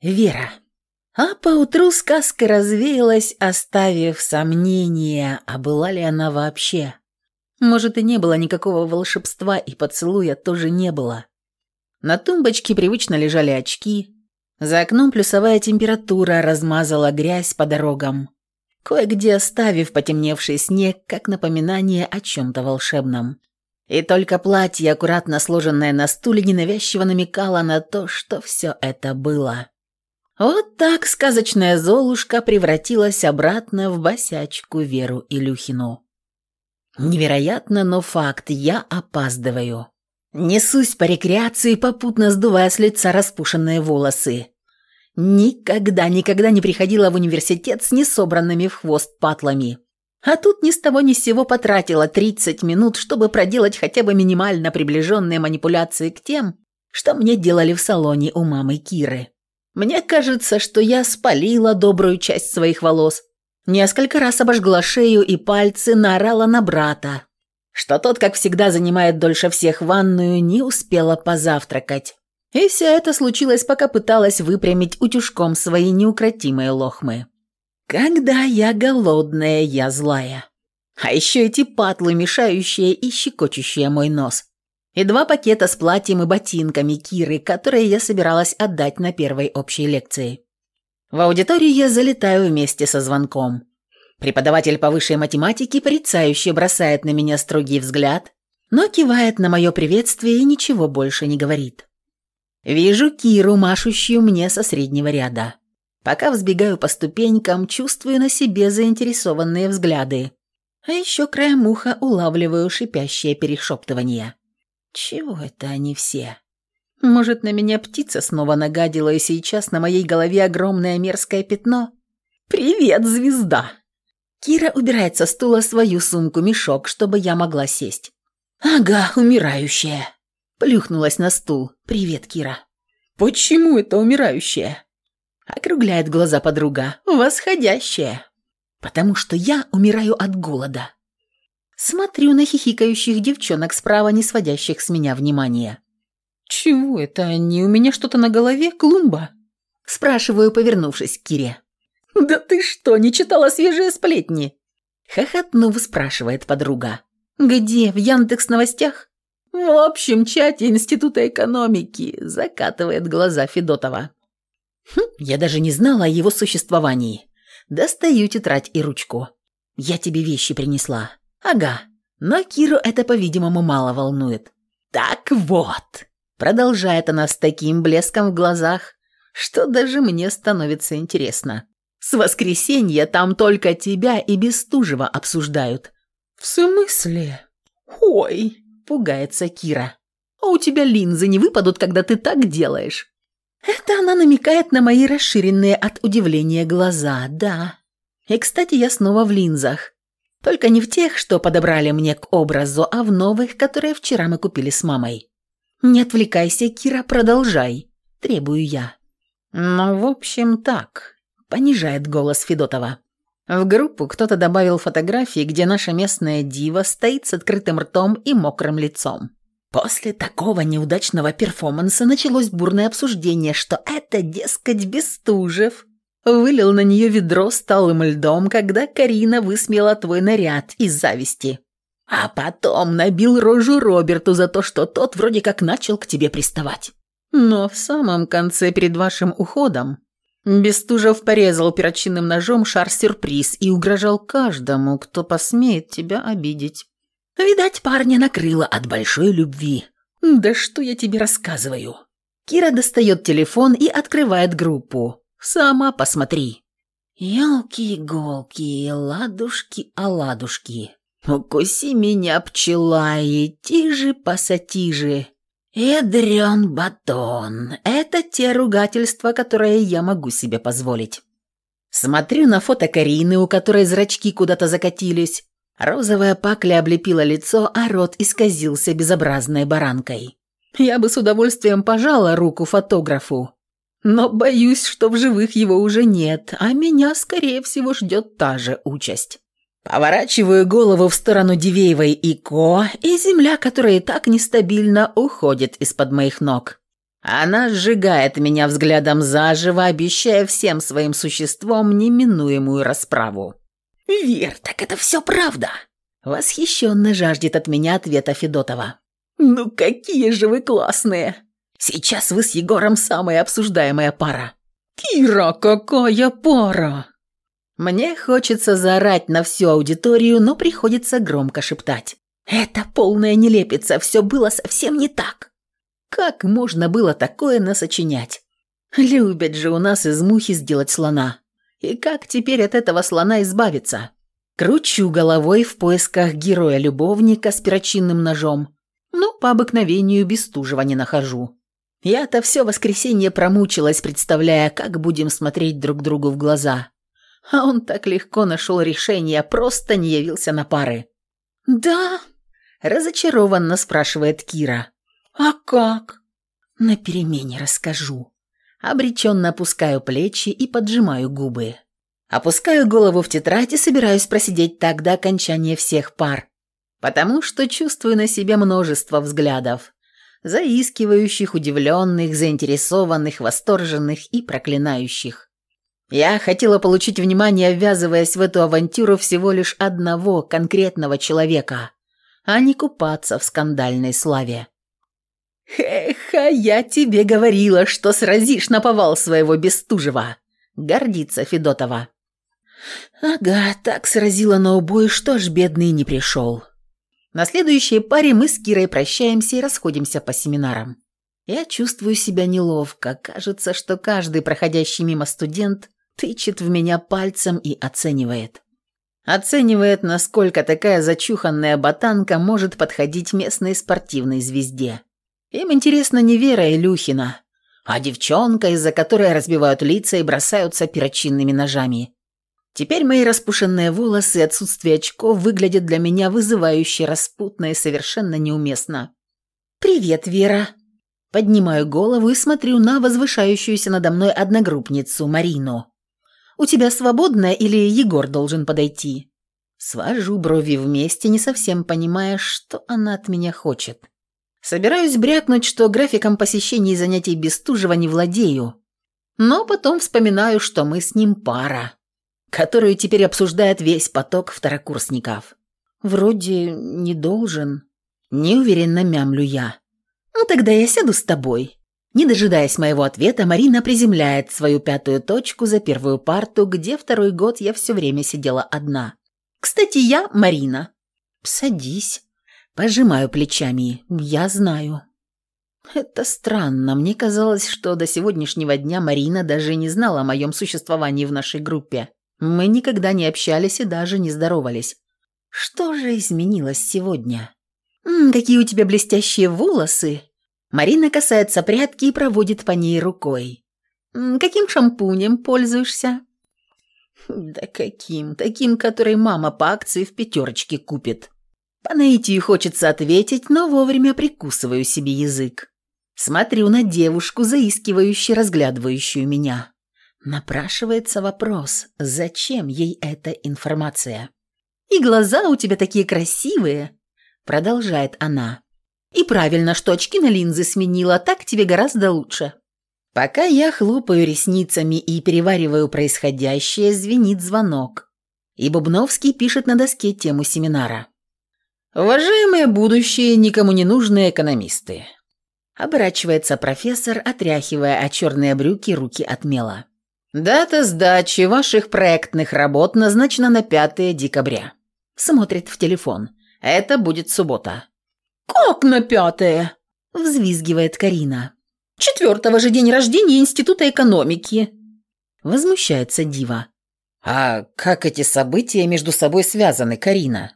Вера. А поутру сказка развеялась, оставив сомнения, а была ли она вообще. Может, и не было никакого волшебства, и поцелуя тоже не было. На тумбочке привычно лежали очки. За окном плюсовая температура размазала грязь по дорогам, кое-где оставив потемневший снег, как напоминание о чем-то волшебном. И только платье, аккуратно сложенное на стуле, ненавязчиво намекало на то, что все это было. Вот так сказочная Золушка превратилась обратно в босячку Веру Илюхину. Невероятно, но факт, я опаздываю. Несусь по рекреации, попутно сдувая с лица распушенные волосы. Никогда, никогда не приходила в университет с несобранными в хвост патлами. А тут ни с того ни с сего потратила 30 минут, чтобы проделать хотя бы минимально приближенные манипуляции к тем, что мне делали в салоне у мамы Киры. Мне кажется, что я спалила добрую часть своих волос, несколько раз обожгла шею и пальцы, наорала на брата, что тот, как всегда, занимает дольше всех ванную, не успела позавтракать. И все это случилось, пока пыталась выпрямить утюжком свои неукротимые лохмы. Когда я голодная, я злая. А еще эти патлы, мешающие и щекочущие мой нос. И два пакета с платьем и ботинками Киры, которые я собиралась отдать на первой общей лекции. В аудиторию я залетаю вместе со звонком. Преподаватель по высшей математике порицающе бросает на меня строгий взгляд, но кивает на мое приветствие и ничего больше не говорит. Вижу Киру, машущую мне со среднего ряда. Пока взбегаю по ступенькам, чувствую на себе заинтересованные взгляды. А еще краем уха улавливаю шипящее перешептывание. Чего это они все? Может, на меня птица снова нагадила, и сейчас на моей голове огромное мерзкое пятно? «Привет, звезда!» Кира убирает со стула свою сумку-мешок, чтобы я могла сесть. «Ага, умирающая!» Плюхнулась на стул. «Привет, Кира!» «Почему это умирающая?» Округляет глаза подруга. Восходящая. Потому что я умираю от голода. Смотрю на хихикающих девчонок справа, не сводящих с меня внимания. «Чего это они? У меня что-то на голове? Клумба?» Спрашиваю, повернувшись к Кире. «Да ты что, не читала свежие сплетни?» Хохотнув, спрашивает подруга. «Где? В Яндекс новостях?» «В общем чате Института экономики», закатывает глаза Федотова. Хм, я даже не знала о его существовании. Достаю тетрадь и ручку. Я тебе вещи принесла. Ага. Но Киру это, по-видимому, мало волнует. Так вот, продолжает она с таким блеском в глазах, что даже мне становится интересно. С воскресенья там только тебя и Бестужева обсуждают. В смысле? Ой, пугается Кира. А у тебя линзы не выпадут, когда ты так делаешь? Это она намекает на мои расширенные от удивления глаза, да. И, кстати, я снова в линзах. Только не в тех, что подобрали мне к образу, а в новых, которые вчера мы купили с мамой. Не отвлекайся, Кира, продолжай, требую я. Ну, в общем, так, понижает голос Федотова. В группу кто-то добавил фотографии, где наша местная дива стоит с открытым ртом и мокрым лицом. После такого неудачного перформанса началось бурное обсуждение, что это, дескать, Бестужев вылил на нее ведро с льдом, когда Карина высмеяла твой наряд из зависти. А потом набил рожу Роберту за то, что тот вроде как начал к тебе приставать. Но в самом конце, перед вашим уходом, Бестужев порезал перочинным ножом шар-сюрприз и угрожал каждому, кто посмеет тебя обидеть. Видать, парня накрыло от большой любви. Да что я тебе рассказываю? Кира достает телефон и открывает группу. Сама посмотри. Елки-иголки, ладушки-оладушки. Укуси меня, пчела, и тиже пассатижи. Эдрен батон. Это те ругательства, которые я могу себе позволить. Смотрю на фото Карины, у которой зрачки куда-то закатились, Розовая пакля облепила лицо, а рот исказился безобразной баранкой. Я бы с удовольствием пожала руку фотографу, но боюсь, что в живых его уже нет, а меня, скорее всего, ждет та же участь. Поворачиваю голову в сторону Дивеевой и Ко, и земля, которая и так нестабильно, уходит из-под моих ног. Она сжигает меня взглядом заживо, обещая всем своим существом неминуемую расправу. «Вер, так это все правда!» Восхищенно жаждет от меня ответа Федотова. «Ну какие же вы классные! Сейчас вы с Егором самая обсуждаемая пара!» «Кира, какая пара!» Мне хочется заорать на всю аудиторию, но приходится громко шептать. «Это полная нелепица, все было совсем не так!» Как можно было такое насочинять? Любят же у нас из мухи сделать слона. И как теперь от этого слона избавиться? Кручу головой в поисках героя-любовника с перочинным ножом, но по обыкновению Бестужева не нахожу. Я-то все воскресенье промучилась, представляя, как будем смотреть друг другу в глаза. А он так легко нашел решение, просто не явился на пары. «Да?» – разочарованно спрашивает Кира. «А как?» «На перемене расскажу». Обреченно опускаю плечи и поджимаю губы. Опускаю голову в тетрадь и собираюсь просидеть так до окончания всех пар, потому что чувствую на себе множество взглядов, заискивающих, удивленных, заинтересованных, восторженных и проклинающих. Я хотела получить внимание, ввязываясь в эту авантюру всего лишь одного конкретного человека, а не купаться в скандальной славе. «Эх, а я тебе говорила, что сразишь наповал своего Бестужева!» — гордится Федотова. «Ага, так сразила на убой, что ж бедный не пришел». На следующей паре мы с Кирой прощаемся и расходимся по семинарам. Я чувствую себя неловко. Кажется, что каждый проходящий мимо студент тычет в меня пальцем и оценивает. Оценивает, насколько такая зачуханная ботанка может подходить местной спортивной звезде. Им интересно не Вера Илюхина, а девчонка, из-за которой разбивают лица и бросаются перочинными ножами. Теперь мои распушенные волосы и отсутствие очков выглядят для меня вызывающе распутно и совершенно неуместно. «Привет, Вера!» Поднимаю голову и смотрю на возвышающуюся надо мной одногруппницу Марину. «У тебя свободно или Егор должен подойти?» Свожу брови вместе, не совсем понимая, что она от меня хочет. Собираюсь брякнуть, что графиком посещений занятий Бестужева не владею. Но потом вспоминаю, что мы с ним пара, которую теперь обсуждает весь поток второкурсников. Вроде не должен. Неуверенно мямлю я. Ну тогда я сяду с тобой. Не дожидаясь моего ответа, Марина приземляет свою пятую точку за первую парту, где второй год я все время сидела одна. Кстати, я Марина. Садись. Пожимаю плечами. Я знаю. Это странно. Мне казалось, что до сегодняшнего дня Марина даже не знала о моем существовании в нашей группе. Мы никогда не общались и даже не здоровались. Что же изменилось сегодня? «М «Какие у тебя блестящие волосы!» Марина касается прядки и проводит по ней рукой. «М «Каким шампунем пользуешься?» «Да каким? Таким, который мама по акции в пятерочке купит». По наитию хочется ответить, но вовремя прикусываю себе язык. Смотрю на девушку, заискивающе разглядывающую меня. Напрашивается вопрос, зачем ей эта информация? «И глаза у тебя такие красивые!» Продолжает она. «И правильно, что очки на линзы сменила, так тебе гораздо лучше». Пока я хлопаю ресницами и перевариваю происходящее, звенит звонок. И Бубновский пишет на доске тему семинара. «Уважаемые будущие никому не нужные экономисты», оборачивается профессор, отряхивая от черные брюки руки от мела. «Дата сдачи ваших проектных работ назначена на 5 декабря». Смотрит в телефон. «Это будет суббота». «Как на пятое?» взвизгивает Карина. «Четвертого же день рождения Института экономики». Возмущается Дива. «А как эти события между собой связаны, Карина?»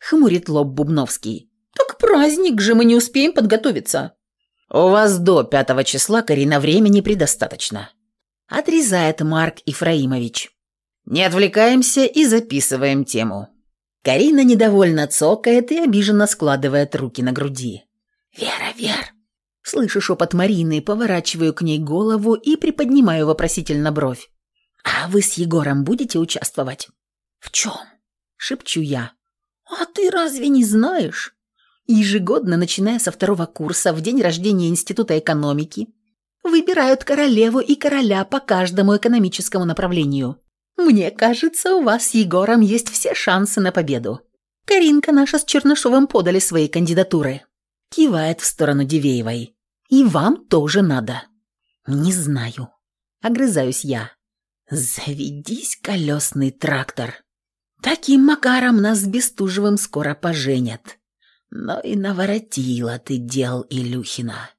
хмурит лоб Бубновский. «Так праздник же, мы не успеем подготовиться». «У вас до пятого числа, Карина, времени предостаточно», отрезает Марк Ифраимович. «Не отвлекаемся и записываем тему». Карина недовольно цокает и обиженно складывает руки на груди. «Вера, Вер!» Слышу шепот Марины, поворачиваю к ней голову и приподнимаю вопросительно бровь. «А вы с Егором будете участвовать?» «В чем?» – шепчу я. «А ты разве не знаешь?» Ежегодно, начиная со второго курса, в день рождения Института экономики, Выбирают королеву и короля по каждому экономическому направлению. Мне кажется, у вас с Егором есть все шансы на победу. Каринка наша с Чернышовым подали свои кандидатуры. Кивает в сторону Дивеевой. И вам тоже надо. Не знаю. Огрызаюсь я. Заведись, колесный трактор. Таким макаром нас с Бестужевым скоро поженят. Но и наворотила ты дел, Илюхина.